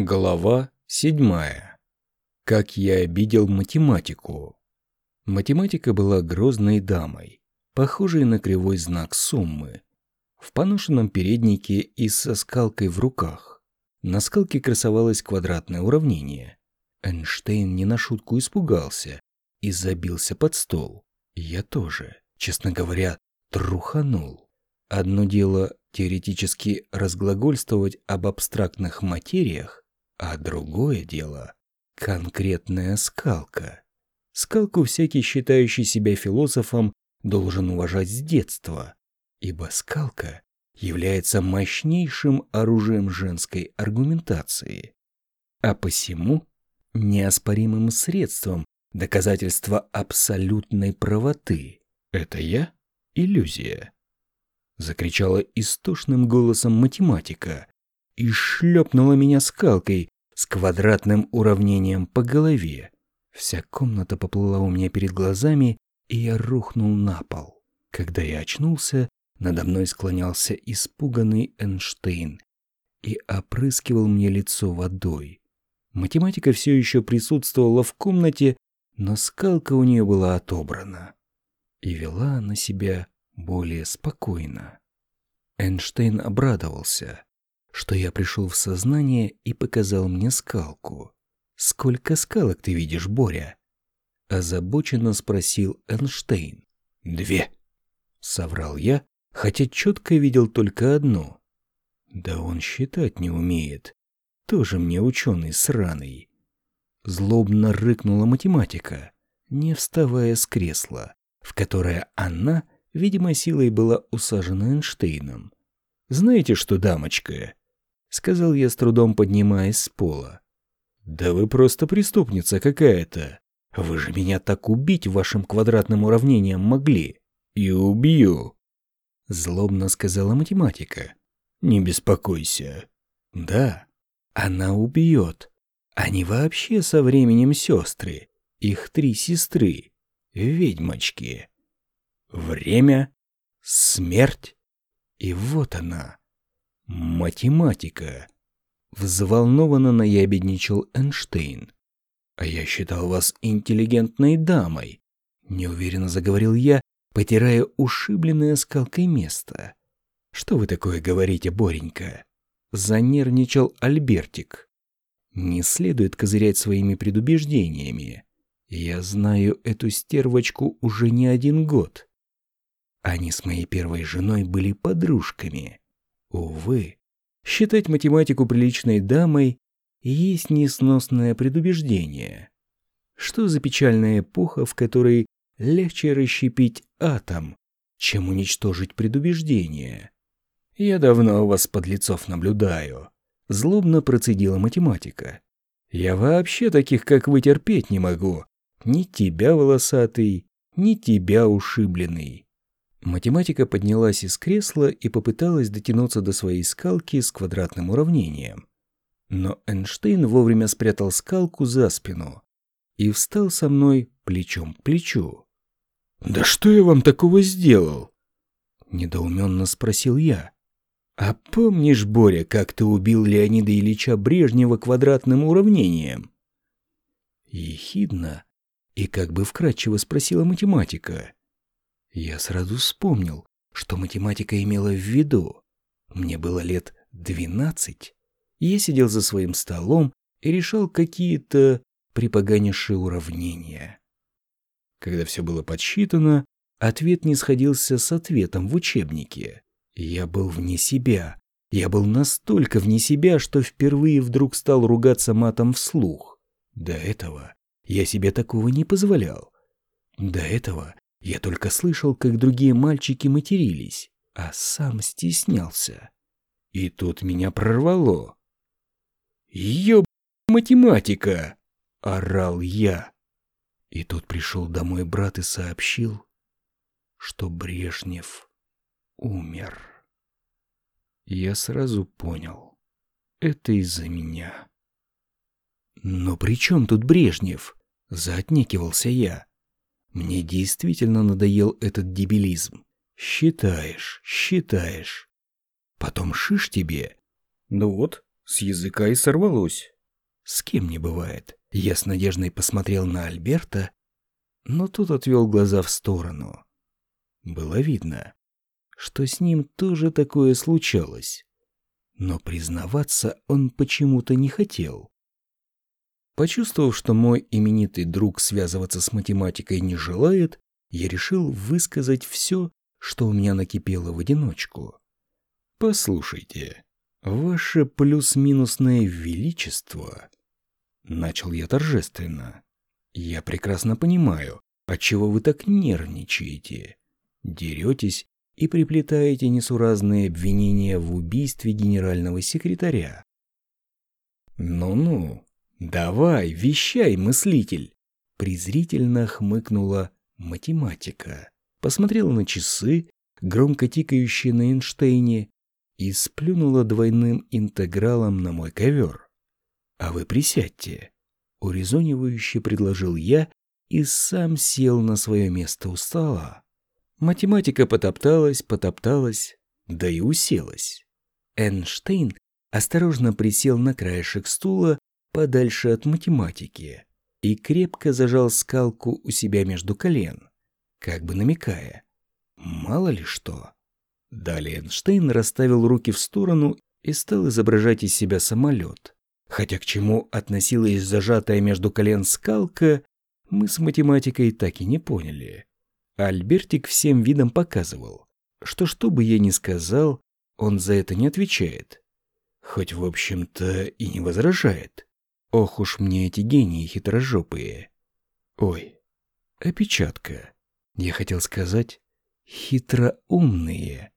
Глава седьмая. Как я обидел математику. Математика была грозной дамой, похожей на кривой знак суммы, в поношенном переднике и со скалкой в руках. На скалке красовалось квадратное уравнение. Эйнштейн не на шутку испугался и забился под стол. Я тоже, честно говоря, труханул. Одно дело теоретически разглагольствовать об абстрактных материях, а другое дело — конкретная скалка. Скалку всякий, считающий себя философом, должен уважать с детства, ибо скалка является мощнейшим оружием женской аргументации, а посему неоспоримым средством доказательства абсолютной правоты. Это я? Иллюзия. Закричала истошным голосом математика, и шлепнула меня скалкой с квадратным уравнением по голове. Вся комната поплыла у меня перед глазами, и я рухнул на пол. Когда я очнулся, надо мной склонялся испуганный Эйнштейн и опрыскивал мне лицо водой. Математика все еще присутствовала в комнате, но скалка у нее была отобрана. И вела она себя более спокойно. Эйнштейн обрадовался что я пришел в сознание и показал мне скалку. «Сколько скалок ты видишь, Боря?» Озабоченно спросил Эйнштейн. «Две», — соврал я, хотя четко видел только одну. «Да он считать не умеет. Тоже мне ученый сраный». Злобно рыкнула математика, не вставая с кресла, в которое она, видимо, силой была усажена Эйнштейном. «Знаете что, дамочка, — сказал я с трудом поднимаясь с пола. «Да вы просто преступница какая-то. Вы же меня так убить вашим квадратным уравнением могли. И убью!» Злобно сказала математика. «Не беспокойся». «Да, она убьет. Они вообще со временем сестры. Их три сестры. Ведьмочки. Время, смерть. И вот она, Математика. Взволнованно наябедничал Эйнштейн. А я считал вас интеллигентной дамой. Неуверенно заговорил я, потирая ушибленное скалкой место. Что вы такое говорите, Боренька? Занервничал Альбертик. Не следует козырять своими предубеждениями. Я знаю эту стервочку уже не один год. Они с моей первой женой были подружками. Увы, считать математику приличной дамой есть несносное предубеждение. Что за печальная эпоха, в которой легче расщепить атом, чем уничтожить предубеждение? Я давно вас, подлецов, наблюдаю. Злобно процедила математика. Я вообще таких, как вы, терпеть не могу. Ни тебя, волосатый, ни тебя, ушибленный. Математика поднялась из кресла и попыталась дотянуться до своей скалки с квадратным уравнением. Но Эйнштейн вовремя спрятал скалку за спину и встал со мной плечом к плечу. «Да что я вам такого сделал?» — недоуменно спросил я. «А помнишь, Боря, как ты убил Леонида Ильича Брежнева квадратным уравнением?» Ехидно и как бы вкратчиво спросила математика. Я сразу вспомнил, что математика имела в виду. Мне было лет двенадцать, я сидел за своим столом и решал какие-то припоганившие уравнения. Когда все было подсчитано, ответ не сходился с ответом в учебнике. Я был вне себя. Я был настолько вне себя, что впервые вдруг стал ругаться матом вслух. До этого я себе такого не позволял. До этого я только слышал, как другие мальчики матерились, а сам стеснялся. И тут меня прорвало. «Ёб математика!» — орал я. И тут пришел домой брат и сообщил, что Брежнев умер. Я сразу понял, это из-за меня. «Но при чем тут Брежнев?» — заотнекивался я. Мне действительно надоел этот дебилизм. Считаешь, считаешь. Потом шиш тебе. Ну вот, С языка и сорвалось. С кем не бывает. Я с надеждой посмотрел на Альберта, но тот отвел глаза в сторону. Было видно, что с ним тоже такое случалось. Но признаваться он почему-то не хотел. Почувствовав, что мой именитый друг связываться с математикой не желает, я решил высказать все, что у меня накипело в одиночку. «Послушайте, ваше плюс-минусное величество...» Начал я торжественно. «Я прекрасно понимаю, отчего вы так нервничаете, деретесь и приплетаете несуразные обвинения в убийстве генерального секретаря. «Ну-ну, давай, вещай, мыслитель!» Презрительно хмыкнула математика, посмотрела на часы, громко тикающие на Эйнштейне, и сплюнула двойным интегралом на мой ковер. «А вы присядьте», — урезонивающе предложил я и сам сел на свое место у стола. Математика потопталась, потопталась, да и уселась. Эйнштейн осторожно присел на краешек стула подальше от математики и крепко зажал скалку у себя между колен, как бы намекая. Мало ли что. Далее Эйнштейн расставил руки в сторону и стал изображать из себя самолет. Хотя к чему относилась зажатая между колен скалка, мы с математикой так и не поняли. Альбертик всем видом показывал, что что бы я ни сказал, он за это не отвечает. Хоть, в общем-то, и не возражает. Ох уж мне эти гении хитрожопые. Ой, опечатка. Я хотел сказать, хитроумные.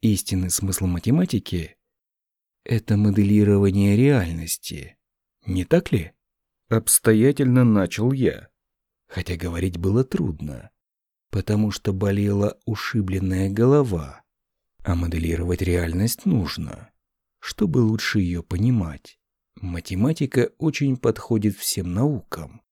Истинный смысл математики — это моделирование реальности. Не так ли? Обстоятельно начал я. Хотя говорить было трудно потому что болела ушибленная голова. А моделировать реальность нужно, чтобы лучше ее понимать. Математика очень подходит всем наукам,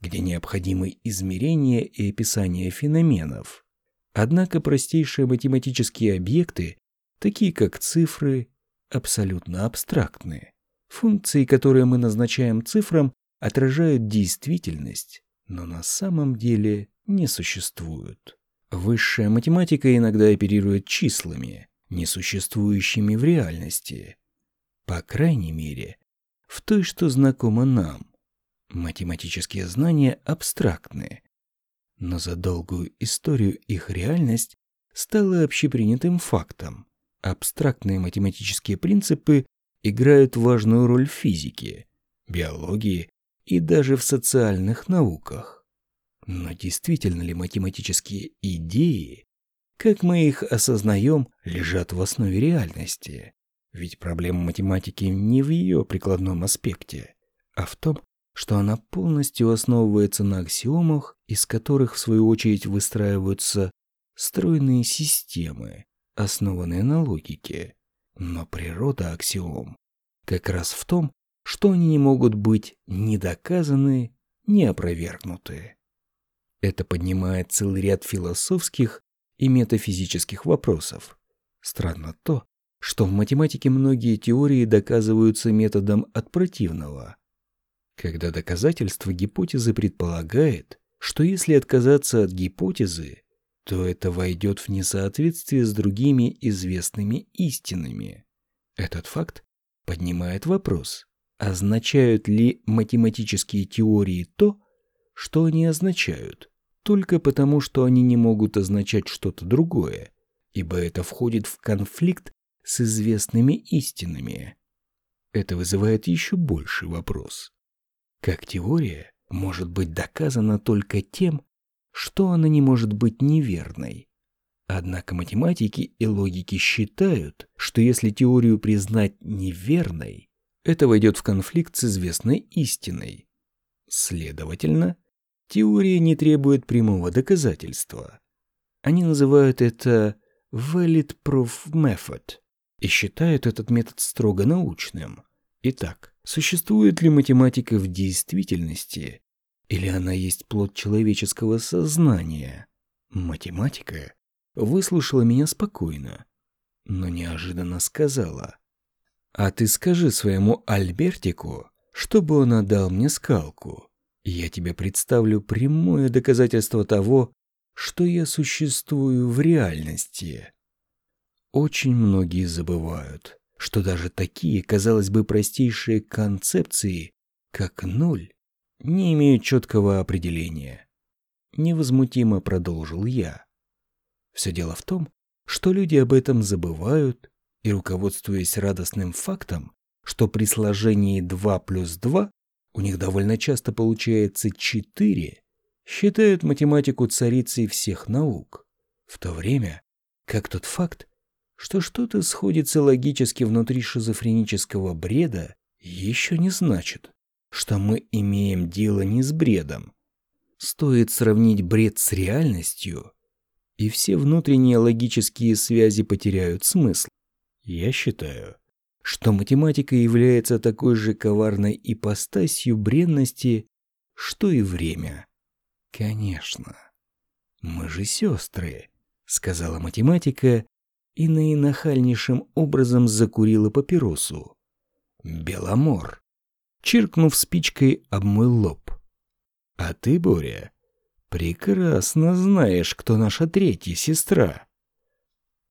где необходимы измерения и описание феноменов. Однако простейшие математические объекты, такие как цифры, абсолютно абстрактны. Функции, которые мы назначаем цифрам, отражают действительность, но на самом деле не существуют. Высшая математика иногда оперирует числами, несуществующими в реальности. По крайней мере, в той, что знакомо нам. Математические знания абстрактны, но за долгую историю их реальность стала общепринятым фактом. Абстрактные математические принципы играют важную роль в физике, биологии и даже в социальных науках. Но действительно ли математические идеи, как мы их осознаем, лежат в основе реальности? Ведь проблема математики не в ее прикладном аспекте, а в том, что она полностью основывается на аксиомах, из которых в свою очередь выстраиваются стройные системы, основанные на логике. Но природа аксиом как раз в том, что они не могут быть ни доказаны, ни опровергнуты. Это поднимает целый ряд философских и метафизических вопросов. Странно то, что в математике многие теории доказываются методом от противного. Когда доказательство гипотезы предполагает, что если отказаться от гипотезы, то это войдет в несоответствие с другими известными истинами. Этот факт поднимает вопрос, означают ли математические теории то, что они означают, только потому, что они не могут означать что-то другое, ибо это входит в конфликт с известными истинами. Это вызывает еще больший вопрос. Как теория может быть доказана только тем, что она не может быть неверной? Однако математики и логики считают, что если теорию признать неверной, это войдет в конфликт с известной истиной. Следовательно, Теория не требует прямого доказательства. Они называют это valid proof method и считают этот метод строго научным. Итак, существует ли математика в действительности, или она есть плод человеческого сознания? Математика выслушала меня спокойно, но неожиданно сказала. А ты скажи своему Альбертику, чтобы он отдал мне скалку. Я тебе представлю прямое доказательство того, что я существую в реальности. Очень многие забывают, что даже такие, казалось бы, простейшие концепции, как ноль, не имеют четкого определения. Невозмутимо продолжил я. Все дело в том, что люди об этом забывают и, руководствуясь радостным фактом, что при сложении 2 плюс 2 у них довольно часто получается 4, считают математику царицей всех наук, в то время как тот факт, что что-то сходится логически внутри шизофренического бреда, еще не значит, что мы имеем дело не с бредом. Стоит сравнить бред с реальностью, и все внутренние логические связи потеряют смысл. Я считаю, что математика является такой же коварной ипостасью бренности, что и время. Конечно. Мы же сестры, сказала математика и наинахальнейшим образом закурила папиросу. Беломор, чиркнув спичкой об мой лоб. А ты, Боря, прекрасно знаешь, кто наша третья сестра.